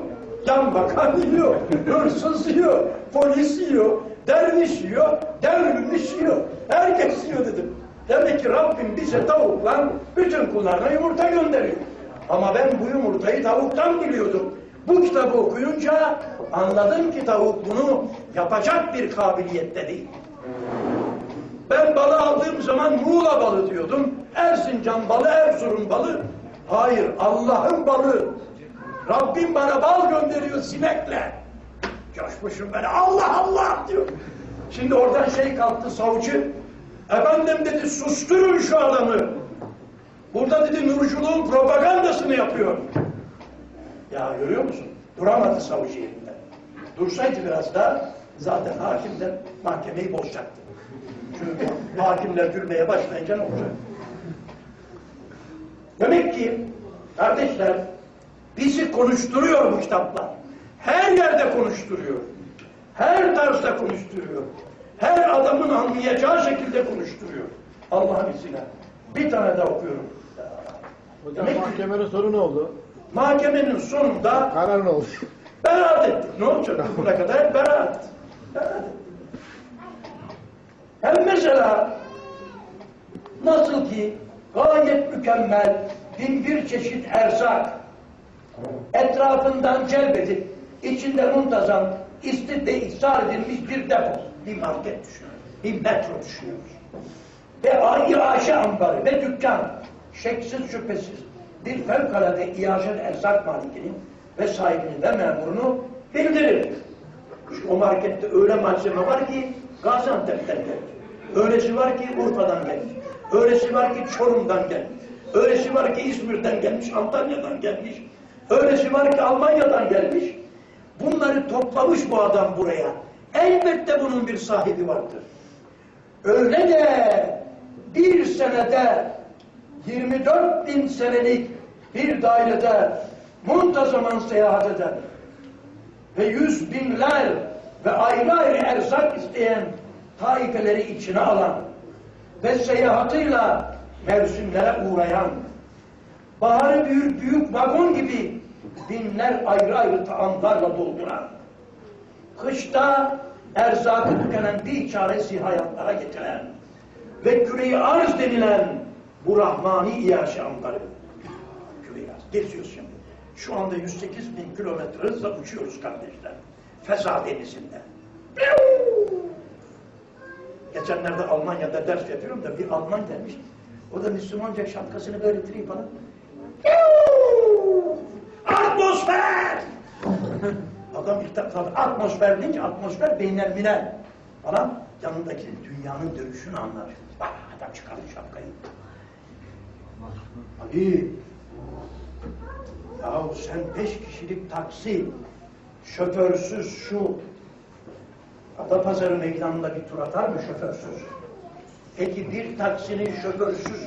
Yan bakan yiyor. Hırsız yiyor. Polis yiyor. Derviş yiyor. Devrilmiş yiyor. Herkes yiyor dedim. Demek ki Rabbim bize tavukla bütün kullarına yumurta gönderiyor. Ama ben bu yumurtayı tavuktan biliyordum. Bu kitabı okuyunca anladım ki tavuk bunu yapacak bir kabiliyette değil. Ben balı aldığım zaman Muğla balı diyordum. Erzincan balı, Erzurum balı. Hayır, Allah'ın balı. Rabbim bana bal gönderiyor sinekle. Coşmuşum ben Allah Allah diyor. Şimdi oradan şey kalktı savcı. Efendim dedi susturun şu adamı. Burada dedi Nurculuğun propagandasını yapıyor. Ya görüyor musun? Duramadı savcı yerinde. Dursaydı biraz daha zaten hakim de mahkemeyi bozacaktı. Çünkü hakimler gülmeye başlayınca ne olacak? Demek ki kardeşler bizi konuşturuyor bu kitaplar. Her yerde konuşturuyor. Her tarzda konuşturuyor. Her adamın anlayacağı şekilde konuşturuyor. Allah'ın izniyle. Bir tane daha okuyorum. Hocam Demek mahkemenin sonu ne oldu? mahkemenin sonunda Karar ne oldu? Beraat ettik. Ne olacak? Bugüne kadar beraat. Beraat ettik. Hem mesela nasıl ki gayet mükemmel bin bir çeşit erzak etrafından celbedip içinde muntazam istide ihsar edilmiş bir depo, bir market düşünüyoruz, bir metro düşünüyoruz. Ve aşı ambarı ve dükkan şeksiz şüphesiz bir fevkalade iaşet erzak malikinin ve sahibinin ve memurunu bildirir. Çünkü o markette öyle malzeme var ki Gaziantep'ten geldi. Öylesi var ki Urfa'dan gelmiş. Öylesi var ki Çorum'dan gelmiş. Öylesi var ki İzmir'den gelmiş, Antalya'dan gelmiş. Öylesi var ki Almanya'dan gelmiş. Bunları toplamış bu adam buraya. Elbette bunun bir sahibi vardır. Öyle de bir senede 24 bin senelik bir dairede muntazaman seyahat eden ve yüz binler ve ayrı ayrı erzak isteyen taifeleri içine alan ve seyahatıyla mevsimlere uğrayan baharı büyük büyük vagon gibi binler ayrı ayrı taamlarla dolduran kışta erzakı tükenen bir çaresi hayatlara getiren ve küreyi arz denilen bu rahmani iaşe anları. Küreyi arz. Geziyoruz şimdi. Şu anda 108 bin kilometre hızla uçuyoruz kardeşler. Feza denizinde. Geçenlerde Almanya'da ders yapıyorum da bir Alman gelmiş. O da Müslümanca şapkasını böyle direyip bana. Atmosfer! Adam defa atmosfer deyince atmosfer beynel minel. Adam yanındaki dünyanın dönüşünü anlar. Bak adam çıkardı şapkayı. Ali yahu sen beş kişilik taksi şoförsüz şu Adapazarı meydanında bir tur atar mı şoförsüz? Peki bir taksinin şoförsüz